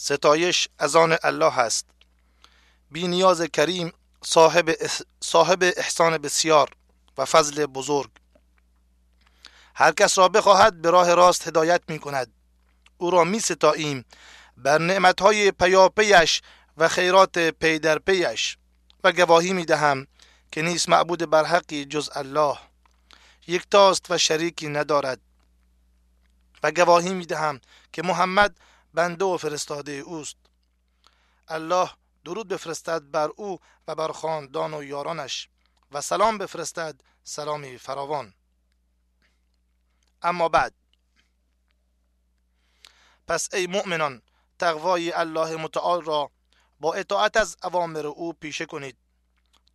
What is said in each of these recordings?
ستایش از آن الله است. بی نیاز کریم صاحب, صاحب احسان بسیار و فضل بزرگ. هر کس را بخواهد به راه راست هدایت می کند. او را می ستاییم بر نعمتهای پیاپیش و خیرات پی در پیش و گواهی می دهم که نیست معبود برحقی جز الله یکتاست و شریکی ندارد. و گواهی می دهم که محمد بنده و فرستاده اوست. الله درود بفرستد بر او و بر خاندان و یارانش و سلام بفرستد سلامی فراوان. اما بعد. پس ای مؤمنان تقوای الله متعال را با اطاعت از اوامر او پیشه کنید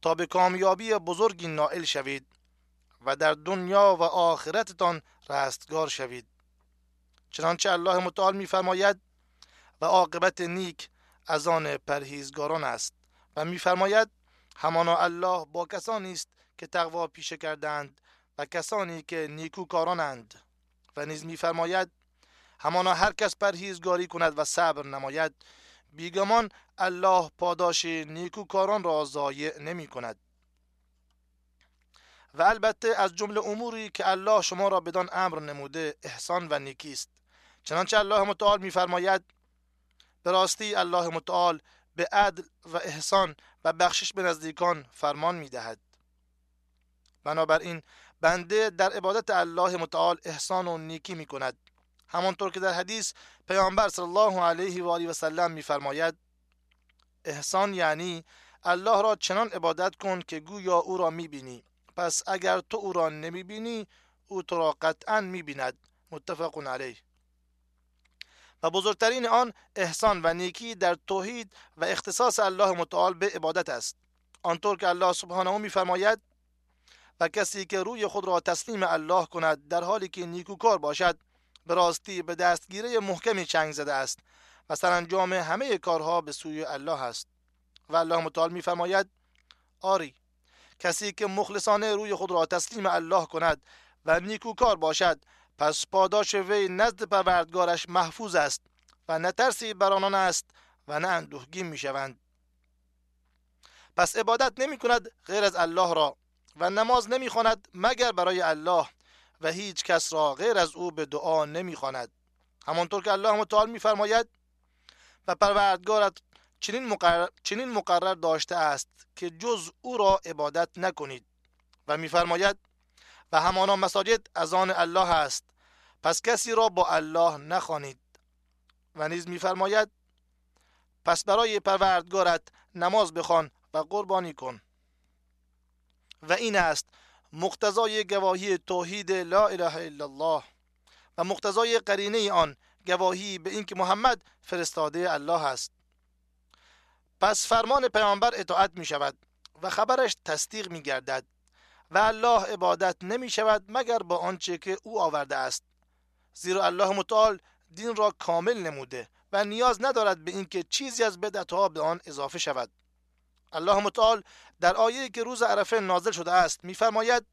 تا به کامیابی بزرگی نائل شوید و در دنیا و آخرتتان رستگار شوید. چنانچه الله متعال میفرماید و عاقبت نیک از آن پرهیزگاران است و میفرماید همانا الله با کسانی است که تقوا پیشه کردند و کسانی که نیکوکارانند. و نیز میفرماید همانا هر کس پرهیزگاری کند و صبر نماید. بیگمان الله پاداش نیکوکاران را ضایع نمی کند. و البته از جمله اموری که الله شما را بدان امر نموده احسان و نیکی است. چنانچه الله متعال میفرماید به راستی الله متعال به عدل و احسان و بخشش به نزدیکان فرمان می دهد. بنابراین بنده در عبادت الله متعال احسان و نیکی می کند همانطور که در حدیث پیامبر صلی الله علیه و آله و سلم میفرماید احسان یعنی الله را چنان عبادت کن که گویا او را می‌بینی. پس اگر تو او را نمی‌بینی او تو را قطعا می‌بیند. متفق علیه. و بزرگترین آن احسان و نیکی در توحید و اختصاص الله متعال به عبادت است. آنطور که الله سبحانه میفرماید و کسی که روی خود را تسلیم الله کند در حالی که نیکوکار باشد به راستی به دستگیره محکمی چنگ زده است و سرانجام همه کارها به سوی الله است. و الله متعال میفرماید آری کسی که مخلصانه روی خود را تسلیم الله کند و نیکوکار باشد پس پاداش وی نزد پروردگارش محفوظ است و نه ترسی بر آنان است و نه اندوهگین می شوند پس عبادت نمی کند غیر از الله را و نماز نمی خواند مگر برای الله و هیچ کس را غیر از او به دعا نمی خواند همانطور که الله متعال میفرماید و پروردگارت چنین مقرر, چنین مقرر داشته است که جز او را عبادت نکنید. و میفرماید و همانا مساجد از آن الله است. پس کسی را با الله نخوانید. و نیز میفرماید پس برای پروردگارت نماز بخوان و قربانی کن. و این است مقتضای گواهی توحید لا اله الا الله و مقتضای قرینه آن گواهی به اینکه محمد فرستاده الله است. پس فرمان پیامبر اطاعت می شود و خبرش تصدیق می گردد و الله عبادت نمی شود مگر با آنچه که او آورده است. زیرا الله متعال دین را کامل نموده و نیاز ندارد به اینکه چیزی از بدعتها به آن اضافه شود. الله متعال در آیه که روز عرفه نازل شده است میفرماید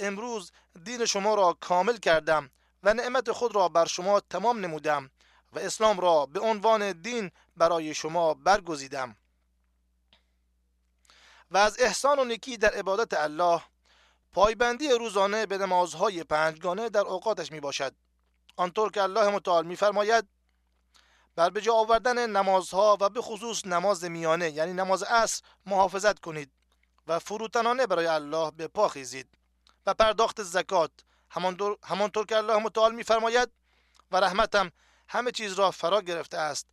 امروز دین شما را کامل کردم و نعمت خود را بر شما تمام نمودم و اسلام را به عنوان دین برای شما برگزیدم. و از احسان و نیکی در عبادت الله پایبندی روزانه به نمازهای پنجگانه در اوقاتش می باشد آنطور که الله متعال میفرماید بر به جا آوردن نمازها و به خصوص نماز میانه یعنی نماز عصر محافظت کنید و فروتنانه برای الله به پا خیزید و پرداخت زکات. همانطور, همانطور که الله متعال میفرماید و رحمتم همه چیز را فرا گرفته است.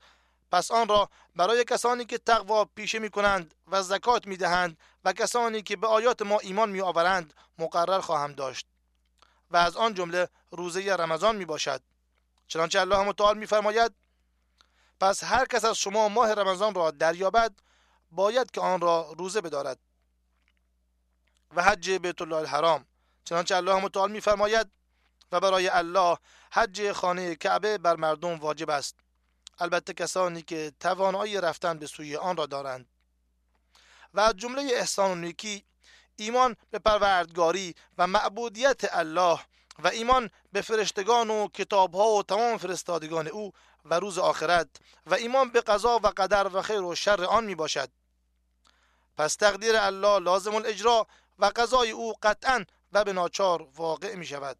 پس آن را برای کسانی که تقوا پیشه می کنند و زکات می دهند و کسانی که به آیات ما ایمان می آورند مقرر خواهم داشت و از آن جمله روزه رمضان می باشد چنانچه الله متعال می فرماید پس هر کس از شما ماه رمضان را دریابد باید که آن را روزه بدارد و حج بیت الله الحرام چنانچه الله متعال میفرماید و برای الله حج خانه کعبه بر مردم واجب است. البته کسانی که توانایی رفتن به سوی آن را دارند. و جمله احسان و نیکی ایمان به پروردگاری و معبودیت الله و ایمان به فرشتگان و کتاب ها و تمام فرستادگان او و روز آخرت و ایمان به قضا و قدر و خیر و شر آن می باشد پس تقدیر الله لازم الاجرا و قضای او قطعا و به ناچار واقع می شود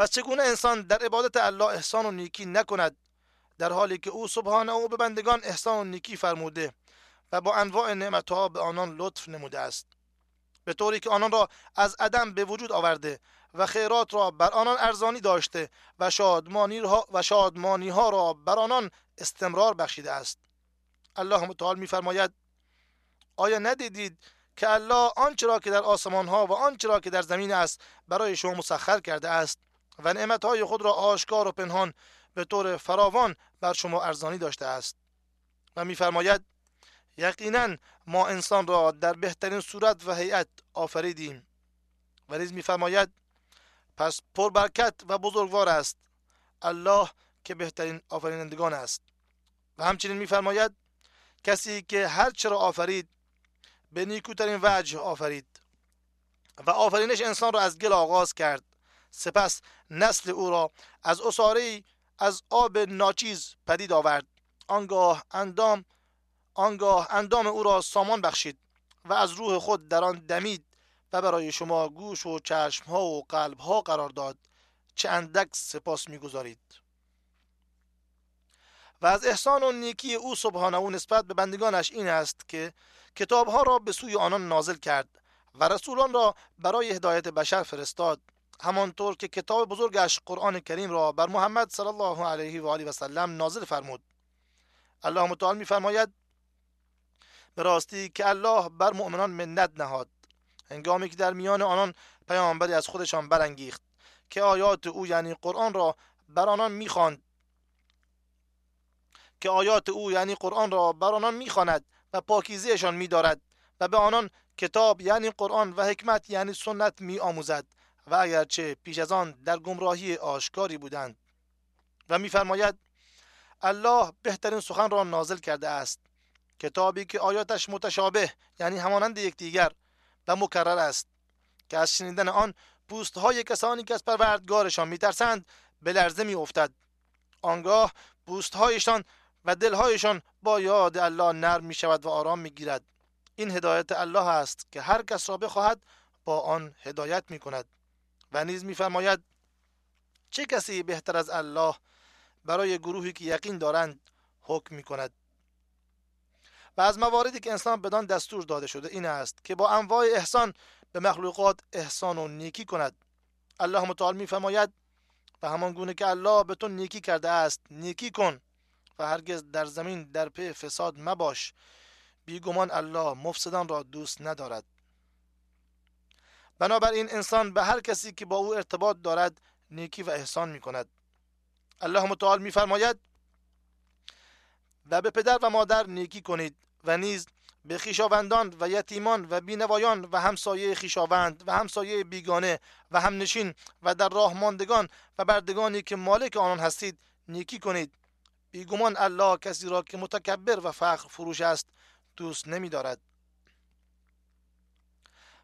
پس چگونه انسان در عبادت الله احسان و نیکی نکند؟ در حالی که او سبحانه او به بندگان احسان و نیکی فرموده و با انواع نعمتها به آنان لطف نموده است. به طوری که آنان را از عدم به وجود آورده و خیرات را بر آنان ارزانی داشته و شادمانی, و شادمانی ها را بر آنان استمرار بخشیده است. الله متعال میفرماید آیا ندیدید که الله آنچه را که در آسمان ها و آنچه را که در زمین است برای شما مسخر کرده است؟ و نعمت های خود را آشکار و پنهان به طور فراوان بر شما ارزانی داشته است. و میفرماید یقینا ما انسان را در بهترین صورت و هیئت آفریدیم. و نیز میفرماید پس پربرکت و بزرگوار است. الله که بهترین آفرینندگان است. و همچنین میفرماید کسی که هر چرا آفرید به نیکوترین وجه آفرید. و آفرینش انسان را از گل آغاز کرد. سپس نسل او را از اصاره از آب ناچیز پدید آورد. آنگاه اندام آنگاه اندام او را سامان بخشید و از روح خود در آن دمید و برای شما گوش و چشم ها و قلب ها قرار داد چه اندک سپاس می‌گذارید. و از احسان و نیکی او سبحانه او نسبت به بندگانش این است که کتاب ها را به سوی آنان نازل کرد و رسولان را برای هدایت بشر فرستاد. همانطور که کتاب بزرگش قرآن کریم را بر محمد صلی الله علیه و آله و سلم نازل فرمود. الله متعال میفرماید به راستی که الله بر مؤمنان منت نهاد هنگامی که در میان آنان پیامبری از خودشان برانگیخت که آیات او یعنی قرآن را بر آنان می‌خواند که آیات او یعنی قرآن را بر آنان می‌خواند و پاکیزیشان میدارد و به آنان کتاب یعنی قرآن و حکمت یعنی سنت می آموزد و اگرچه پیش از آن در گمراهی آشکاری بودند و میفرماید الله بهترین سخن را نازل کرده است کتابی که آیاتش متشابه یعنی همانند یکدیگر و مکرر است که از شنیدن آن پوست های کسانی که از پروردگارشان میترسند به لرزه میافتد. آنگاه پوست هایشان و دلهایشان با یاد الله نرم می شود و آرام می گیرد این هدایت الله است که هر کس را بخواهد با آن هدایت می کند و نیز میفرماید چه کسی بهتر از الله برای گروهی که یقین دارند حکم می کند و از مواردی که انسان بدان دستور داده شده این است که با انواع احسان به مخلوقات احسان و نیکی کند. الله متعال میفرماید و همان گونه که الله به تو نیکی کرده است نیکی کن و هرگز در زمین در پی فساد مباش. بیگمان الله مفسدان را دوست ندارد. بنابراین انسان به هر کسی که با او ارتباط دارد نیکی و احسان می کند الله متعال میفرماید و به پدر و مادر نیکی کنید و نیز به خیشاوندان و یتیمان و بینوایان و همسایه خیشاوند و همسایه بیگانه و همنشین و در راه ماندگان و بردگانی که مالک آنان هستید نیکی کنید. بیگمان الله کسی را که متکبر و فخر فروش است دوست نمی دارد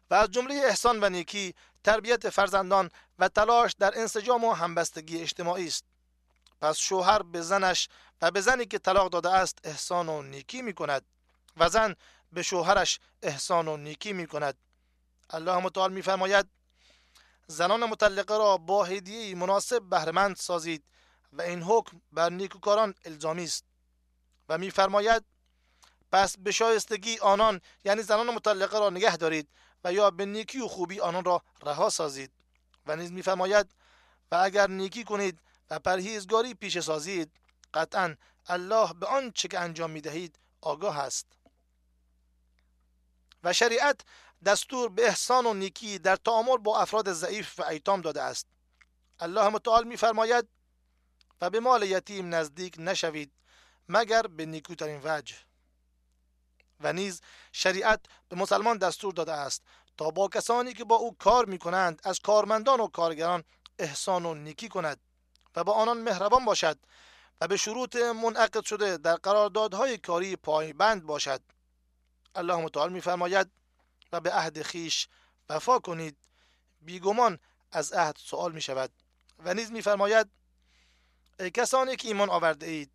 و از جمله احسان و نیکی تربیت فرزندان و تلاش در انسجام و همبستگی اجتماعی است. پس شوهر به زنش و به زنی که طلاق داده است احسان و نیکی می کند و زن به شوهرش احسان و نیکی می کند الله متعال می فرماید زنان مطلقه را با هدیه مناسب بهرمند سازید و این حکم بر نیکوکاران الزامی است. و میفرماید پس به شایستگی آنان یعنی زنان مطلقه را نگه دارید یا به نیکی و خوبی آنان را رها سازید و نیز میفرماید و اگر نیکی کنید و پرهیزگاری پیش سازید قطعا الله به آنچه که انجام می دهید آگاه است. و شریعت دستور به احسان و نیکی در تعامل با افراد ضعیف و ایتام داده است. الله متعال میفرماید و به مال یتیم نزدیک نشوید مگر به نیکوترین وجه. و نیز شریعت به مسلمان دستور داده است تا با کسانی که با او کار می کنند از کارمندان و کارگران احسان و نیکی کند و با آنان مهربان باشد و به شروط منعقد شده در قراردادهای کاری پایبند باشد. الله متعال میفرماید و به عهد خیش وفا کنید. بیگمان از عهد سوال می شود و نیز میفرماید ای کسانی که ایمان آورده اید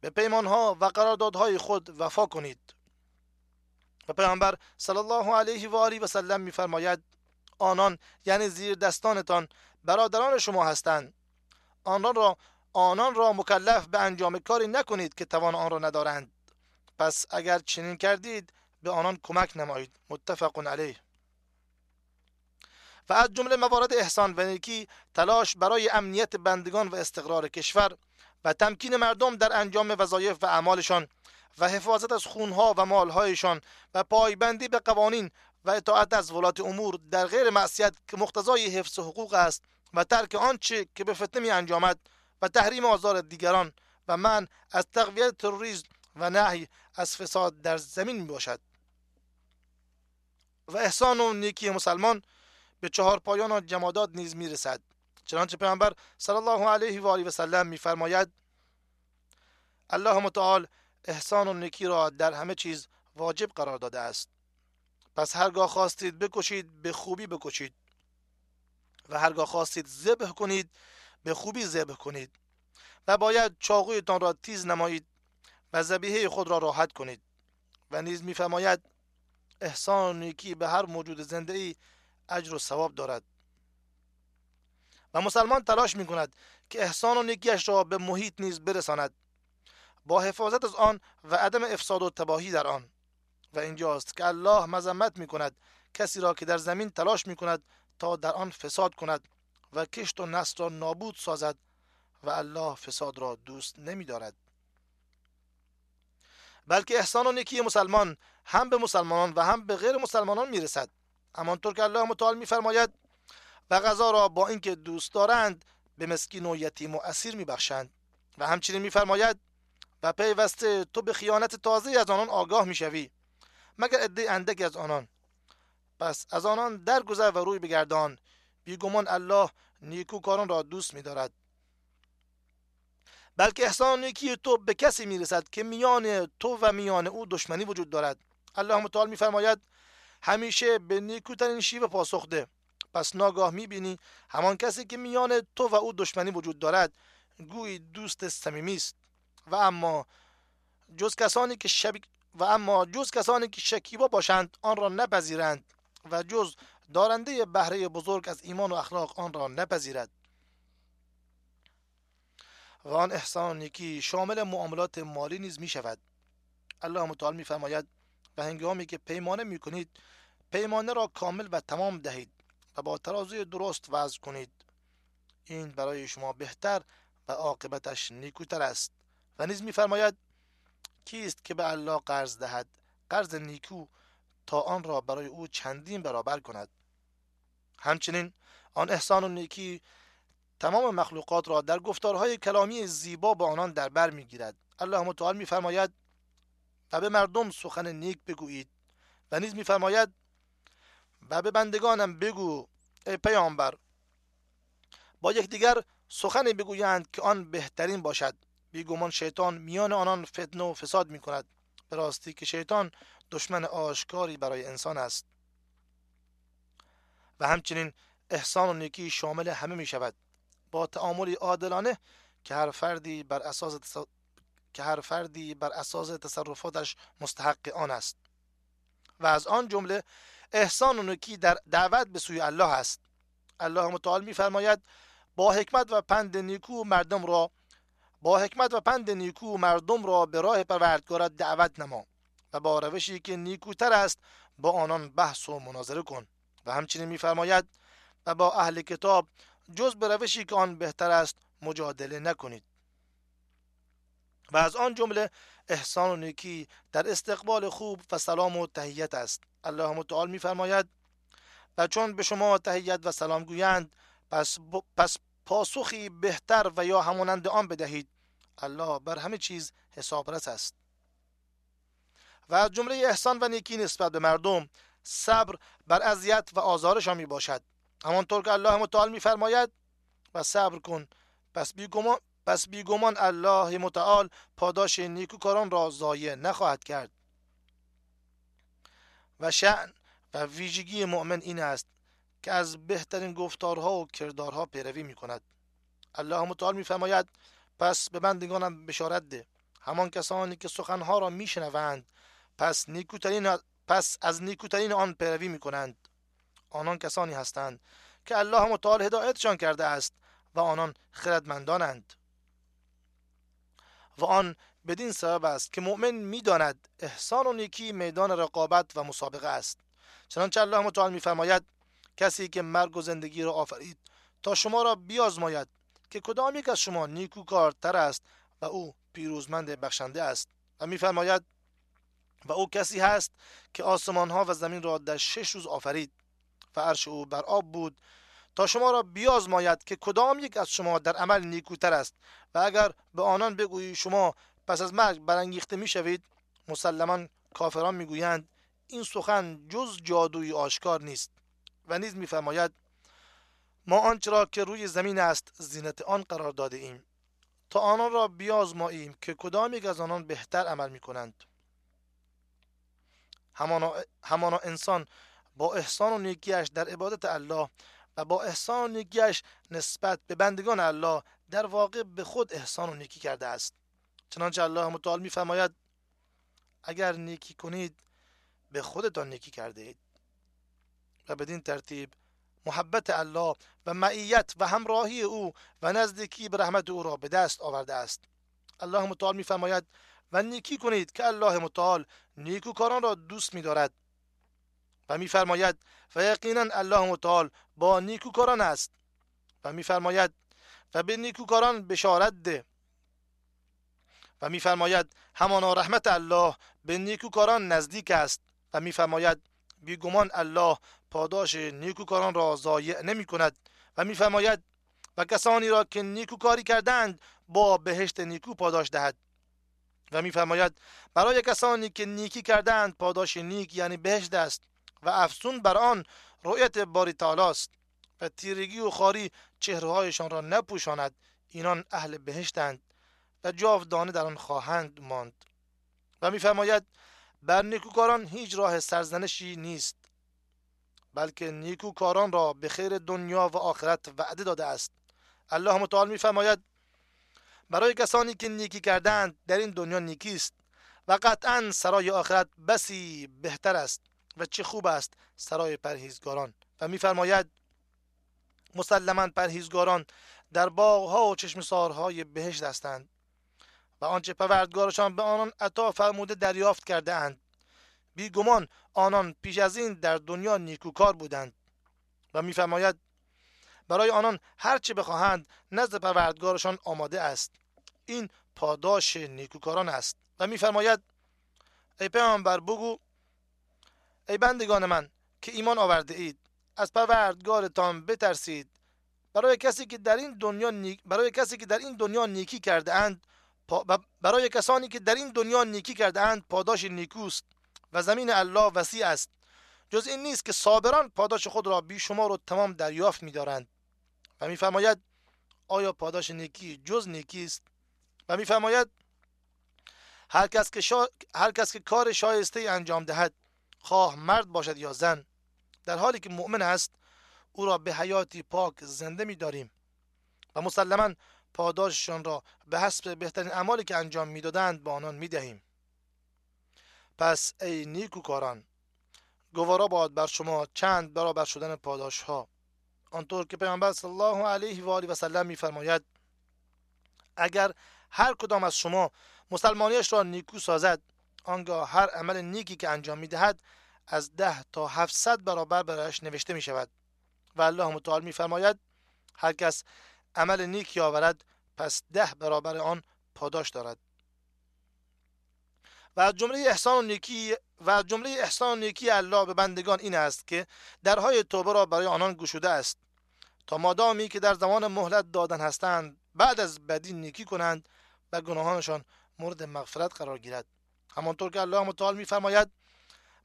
به پیمانها و قراردادهای خود وفا کنید. و پیامبر صلی الله علیه و آله و سلم میفرماید آنان یعنی زیر دستانتان برادران شما هستند. آنان را آنان را مکلف به انجام کاری نکنید که توان آن را ندارند. پس اگر چنین کردید به آنان کمک نمایید. متفق علیه. و از جمله موارد احسان و نیکی تلاش برای امنیت بندگان و استقرار کشور و تمکین مردم در انجام وظایف و اعمالشان و حفاظت از خونها و مالهایشان و پایبندی به قوانین و اطاعت از ولات امور در غیر معصیت که مقتضای حفظ حقوق است و ترک آنچه که به فتنه می انجامد و تحریم آزار دیگران و من از تقویت تروریسم و نهی از فساد در زمین می باشد و احسان و نیکی مسلمان به چهار پایان و جمادات نیز می رسد چنانچه پیامبر صلی الله علیه و آله و سلم میفرماید الله متعال احسان و نیکی را در همه چیز واجب قرار داده است. پس هرگاه خواستید بکشید به خوبی بکشید. و هرگاه خواستید ذبح کنید به خوبی ذبح کنید. و باید چاقویتان را تیز نمایید و ذبیحه خود را راحت کنید. و نیز میفرماید احسان و نیکی به هر موجود زنده ای اجر و ثواب دارد. و مسلمان تلاش می کند که احسان و نیکیش را به محیط نیز برساند. با حفاظت از آن و عدم افساد و تباهی در آن. و اینجاست که الله مذمت می کند کسی را که در زمین تلاش می کند تا در آن فساد کند و کشت و نسل را نابود سازد و الله فساد را دوست نمی دارد بلکه احسان و نیکی مسلمان هم به مسلمانان و هم به غیر مسلمانان می رسد همانطور که الله متعال می فرماید و غذا را با اینکه دوست دارند به مسکین و یتیم و اسیر میبخشند. و همچنین میفرماید و پیوسته تو به خیانت تازه از آنان آگاه می‌شوی مگر عده اندکی از آنان؟ پس از آنان درگذر و روی بگردان. بیگمان الله نیکوکاران را دوست میدارد. بلکه احسان نیکی تو به کسی می‌رسد که میان تو و میان او دشمنی وجود دارد. الله متعال میفرماید همیشه به نیکوترین شیوه پاسخ ده. پس ناگاه می‌بینی همان کسی که میان تو و او دشمنی وجود دارد گویی دوست صمیمی است. و اما جز کسانی که شب... و اما جز کسانی که شکیبا باشند آن را نپذیرند و جز دارنده بهره بزرگ از ایمان و اخلاق آن را نپذیرد. و آن احسان که شامل معاملات مالی نیز می شود الله متعال می فرماید و هنگامی که پیمانه می کنید پیمانه را کامل و تمام دهید و با ترازوی درست وضع کنید. این برای شما بهتر و عاقبتش نیکوتر است. و نیز میفرماید کیست که به الله قرض دهد؟ قرض نیکو تا آن را برای او چندین برابر کند. همچنین آن احسان و نیکی تمام مخلوقات را در گفتارهای کلامی زیبا با آنان در بر می‌گیرد. الله متعال میفرماید و به مردم سخن نیک بگویید. و نیز میفرماید و به بندگانم بگو ای پیامبر با یکدیگر سخنی بگویند که آن بهترین باشد. بیگمان شیطان میان آنان فتنه و فساد می کند به راستی که شیطان دشمن آشکاری برای انسان است. و همچنین احسان و نیکی شامل همه می شود با تعاملی عادلانه که هر فردی بر اساس که هر فردی بر اساس تصرفاتش مستحق آن است. و از آن جمله احسان و نکی در دعوت به سوی الله است. الله متعال میفرماید با حکمت و پند نیکو مردم را با حکمت و پند نیکو مردم را به راه پروردگارت دعوت نما و با روشی که نیکوتر است با آنان بحث و مناظره کن و همچنین میفرماید و با اهل کتاب جز به روشی که آن بهتر است مجادله نکنید. و از آن جمله احسان و نیکی در استقبال خوب و سلام و تهیت است. الله متعال میفرماید و چون به شما تهیت و سلام گویند پس, پس پاسخی بهتر و یا همانند آن بدهید الله بر همه چیز حسابرس است. و از جمله احسان و نیکی نسبت به مردم صبر بر اذیت و آزارشان می باشد همانطور که الله متعال میفرماید و صبر کن پس بیگمان پس بیگمان الله متعال پاداش نیکوکاران را ضایع نخواهد کرد. و شعن و ویژگی مؤمن این است که از بهترین گفتارها و کردارها پیروی می کند الله متعال میفرماید پس به بندگانم بشارت ده. همان کسانی که سخنها را میشنوند پس نیکوترین پس از نیکوترین آن پیروی می کنند آنان کسانی هستند که الله متعال هدایتشان کرده است و آنان خردمندانند. و آن بدین سبب است که مؤمن می‌داند احسان و نیکی میدان رقابت و مسابقه است. چنانچه الله متعال میفرماید کسی که مرگ و زندگی را آفرید تا شما را بیازماید که کدام یک از شما نیکوکارتر است و او پیروزمند بخشنده است و میفرماید و او کسی هست که آسمان ها و زمین را در شش روز آفرید و عرش او بر آب بود تا شما را بیازماید که کدام یک از شما در عمل نیکوتر است و اگر به آنان بگویی شما پس از مرگ برانگیخته می‌شوید مسلما کافران می‌گویند این سخن جز جادوی آشکار نیست. و نیز میفرماید ما آنچه را که روی زمین است زینت آن قرار داده ایم. تا آنان را بیازماییم که کدام یک از آنان بهتر عمل می کنند همانا, انسان با احسان و نیکیش در عبادت الله و با احسان و نیکیش نسبت به بندگان الله در واقع به خود احسان و نیکی کرده است. چنانچه الله متعال میفرماید اگر نیکی کنید به خودتان نیکی کرده اید. و بدین ترتیب محبت الله و معیت و همراهی او و نزدیکی به رحمت او را به دست آورده است. الله متعال میفرماید و نیکی کنید که الله متعال نیکوکاران را دوست می‌دارد. و میفرماید و یقینا الله متعال با نیکوکاران است. و میفرماید و به نیکوکاران بشارت ده. و میفرماید همانا رحمت الله به نیکوکاران نزدیک است. و میفرماید بیگمان الله پاداش نیکوکاران را ضایع نمی کند و میفرماید و کسانی را که نیکوکاری کردند با بهشت نیکو پاداش دهد. و میفرماید برای کسانی که نیکی کردند پاداش نیک یعنی بهشت است و افسون بر آن رؤیت باری تعالی است و تیرگی و خاری چهرههایشان را نپوشاند اینان اهل بهشتند و جاودانه در آن خواهند ماند. و میفرماید بر نیکوکاران هیچ راه سرزنشی نیست. بلکه نیکوکاران را به خیر دنیا و آخرت وعده داده است. الله متعال میفرماید برای کسانی که نیکی کردند در این دنیا نیکی است و قطعا سرای آخرت بسی بهتر است و چه خوب است سرای پرهیزگاران. و میفرماید مسلما پرهیزگاران در باغها و چشمسارهای بهشت هستند و آنچه پروردگارشان به آنان عطا فرموده دریافت کرده اند بیگمان آنان پیش از این در دنیا نیکوکار بودند و میفرماید برای آنان هر چه بخواهند نزد پروردگارشان آماده است. این پاداش نیکوکاران است. و میفرماید ای پیامبر بگو ای بندگان من که ایمان آورده اید از پروردگارتان بترسید. برای کسی که در این دنیا برای کسی که در این دنیا نیکی کرده اند برای کسانی که در این دنیا نیکی کرده اند پاداش نیکوست. و زمین الله وسیع است. جز این نیست که صابران پاداش خود را بیشمار و تمام دریافت می‌دارند. و میفرماید آیا پاداش نیکی جز نیکی است؟ و میفرماید هر کس که هر کس که کار شایسته انجام دهد خواه مرد باشد یا زن در حالی که مؤمن است او را به حیاتی پاک زنده می داریم و مسلما پاداششان را به حسب بهترین اعمالی که انجام می‌دادند به آنان می دهیم پس ای نیکوکاران گوارا باد بر شما چند برابر شدن پاداش ها آنطور که پیامبر صلی الله علیه و آله و سلم میفرماید اگر هر کدام از شما مسلمانیش را نیکو سازد آنگاه هر عمل نیکی که انجام می‌دهد از ده تا هفتصد برابر برایش نوشته می شود و الله متعال میفرماید هر کس عمل نیکی آورد پس ده برابر آن پاداش دارد. و از جمله احسان و نیکی و از جمله احسان و نیکی الله به بندگان این است که درهای توبه را برای آنان گشوده است تا مادامی که در زمان مهلت دادن هستند بعد از بدی نیکی کنند و گناهانشان مورد مغفرت قرار گیرد. همانطور که الله متعال میفرماید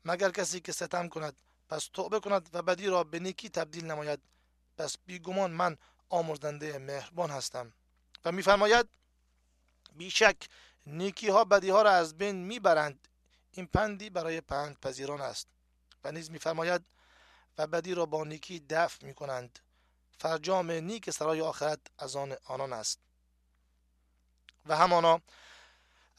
مگر کسی که ستم کند پس توبه کند و بدی را به نیکی تبدیل نماید پس بیگمان من آمرزنده مهربان هستم. و میفرماید بیشک نیکی ها بدی ها را از بین می‌برند. این پندی برای پند پذیران است و نیز میفرماید و بدی را با نیکی دفع می کنند فرجام نیک سرای آخرت از آن آنان است. و همانا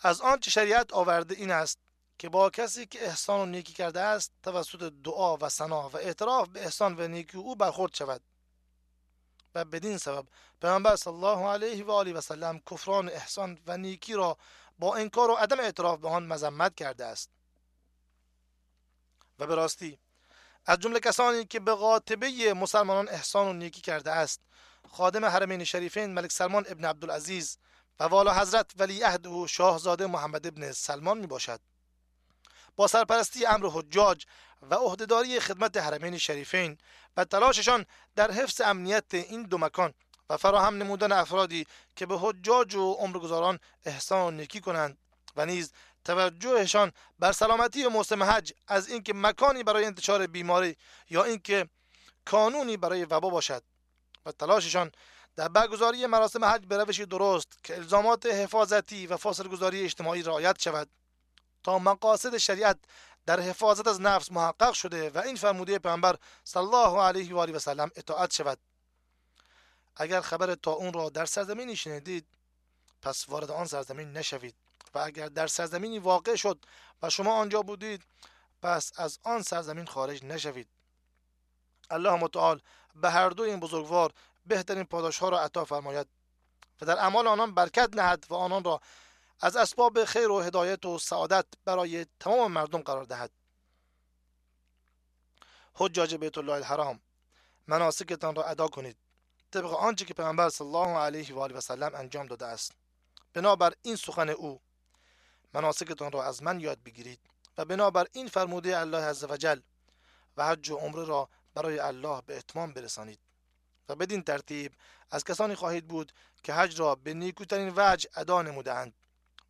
از آنچه شریعت آورده این است که با کسی که احسان و نیکی کرده است توسط دعا و سنا و اعتراف به احسان و نیکی او برخورد شود. بدین سبب. پیامبر صلی الله علیه و آله و سلم کفران احسان و نیکی را با انکار و عدم اعتراف به آن مذمت کرده است. و به راستی از جمله کسانی که به قاطبه مسلمانان احسان و نیکی کرده است خادم حرمین شریفین ملک سلمان ابن عبدالعزیز و والا حضرت ولی عهد شاهزاده محمد ابن سلمان می باشد با سرپرستی امر حجاج و عهدهداری خدمت حرمین شریفین و تلاششان در حفظ امنیت این دو مکان و فراهم نمودن افرادی که به حجاج و عمرگزاران احسان و نیکی کنند و نیز توجهشان بر سلامتی موسم حج از اینکه مکانی برای انتشار بیماری یا اینکه کانونی برای وبا باشد و تلاششان در برگزاری مراسم حج به روشی درست که الزامات حفاظتی و فاصله گذاری اجتماعی رعایت شود تا مقاصد شریعت در حفاظت از نفس محقق شده و این فرموده پیامبر صلی الله علیه و آله و سلم اطاعت شود. اگر خبر تا اون را در سرزمینی شنیدید پس وارد آن سرزمین نشوید و اگر در سرزمینی واقع شد و شما آنجا بودید پس از آن سرزمین خارج نشوید. الله متعال به هر دو این بزرگوار بهترین پاداش ها را عطا فرماید و در اعمال آنان برکت نهد و آنان را از اسباب خیر و هدایت و سعادت برای تمام مردم قرار دهد. حجاج بیت الله الحرام مناسکتان را ادا کنید. طبق آنچه که پیامبر صلی الله علیه و آله و سلم انجام داده است. بنابر این سخن او مناسکتان را از من یاد بگیرید و بنابر این فرموده الله عزوجل و حج و عمره را برای الله به اتمام برسانید. و بدین ترتیب از کسانی خواهید بود که حج را به نیکوترین وجه ادا نمودند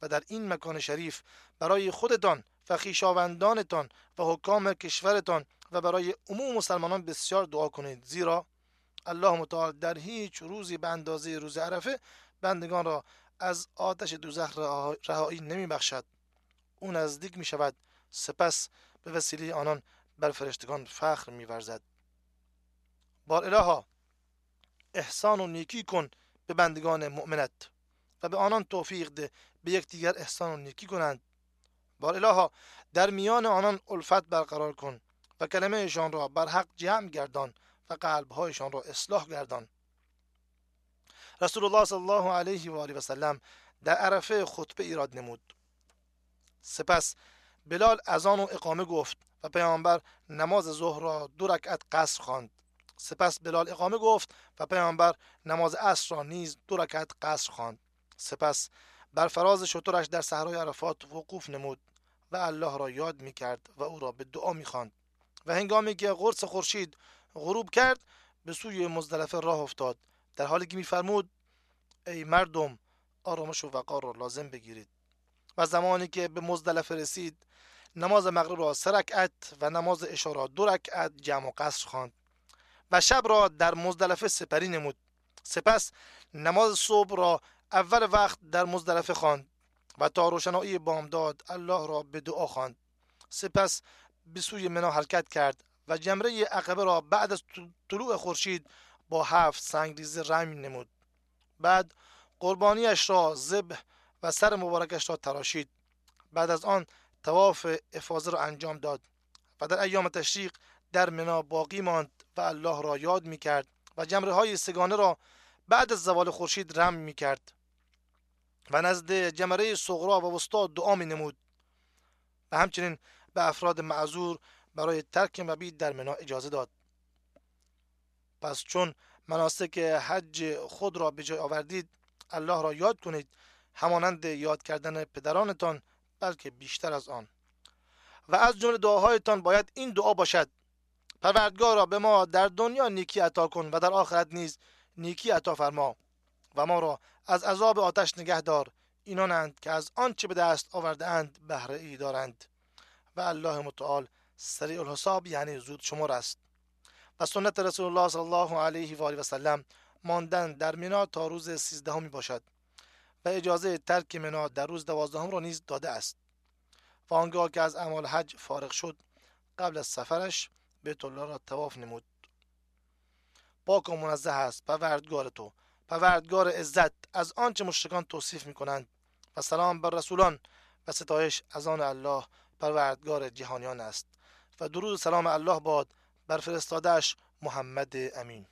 و در این مکان شریف برای خودتان و خیشاوندانتان و حکام کشورتان و برای عموم مسلمانان بسیار دعا کنید. زیرا الله متعال در هیچ روزی به اندازه روز عرفه بندگان را از آتش دوزخ رهایی نمی بخشد او نزدیک می شود سپس به وسیله آنان بر فرشتگان فخر می ورزد بار الها احسان و نیکی کن به بندگان مؤمنت و به آنان توفیق ده به یکدیگر احسان و نیکی کنند. بار الها در میان آنان الفت برقرار کن و کلمهشان را بر حق جمع گردان و قلبهایشان را اصلاح گردان. رسول الله صلی الله علیه و آله و سلم در عرفه خطبه ایراد نمود. سپس بلال اذان و اقامه گفت و پیامبر نماز ظهر را دو رکعت قصر خواند. سپس بلال اقامه گفت و پیامبر نماز عصر را نیز دو رکعت قصر خواند. سپس بر فراز شترش در صحرای عرفات وقوف نمود و الله را یاد می کرد و او را به دعا می خواند و هنگامی که قرص خورشید غروب کرد به سوی مزدلفه راه افتاد. در حالی که میفرمود ای مردم آرامش و وقار را لازم بگیرید. و زمانی که به مزدلفه رسید نماز مغرب را سه و نماز عشا را دو رکعت جمع و قصر خواند و شب را در مزدلفه سپری نمود. سپس نماز صبح را اول وقت در مزدلفه خواند و تا روشنایی بامداد الله را به دعا خواند. سپس به سوی منا حرکت کرد و جمره عقبه را بعد از طلوع خورشید با هفت سنگریزه رمی نمود. بعد قربانیش را ذبح و سر مبارکش را تراشید. بعد از آن تواف افاظه را انجام داد و در ایام تشریق در منا باقی ماند و الله را یاد می کرد و جمره های سگانه را بعد از زوال خورشید رم می کرد و نزد جمره صغرا و وسطا دعا می نمود. و همچنین به افراد معذور برای ترک مبید در منا اجازه داد. پس چون مناسک حج خود را به جای آوردید الله را یاد کنید همانند یاد کردن پدرانتان بلکه بیشتر از آن. و از جمله دعاهایتان باید این دعا باشد. پروردگارا به ما در دنیا نیکی عطا کن و در آخرت نیز نیکی عطا فرما و ما را از عذاب آتش نگه دار اینانند که از آنچه به دست آورده اند بهره ای دارند. و الله متعال سریع الحساب یعنی زود شمار است. و سنت رسول الله صلی الله علیه و آله و سلم ماندن در مینا تا روز سیزدهم باشد و اجازه ترک منا در روز دوازدهم را نیز داده است. و آنگاه که از اعمال حج فارغ شد قبل از سفرش بیت الله را تواف نمود. پاک و منزه است پروردگار تو. پروردگار عزت از آنچه مشرکان توصیف می‌کنند و سلام بر رسولان و ستایش از آن الله پروردگار جهانیان است و درود سلام الله باد بر فرستادش محمد امین.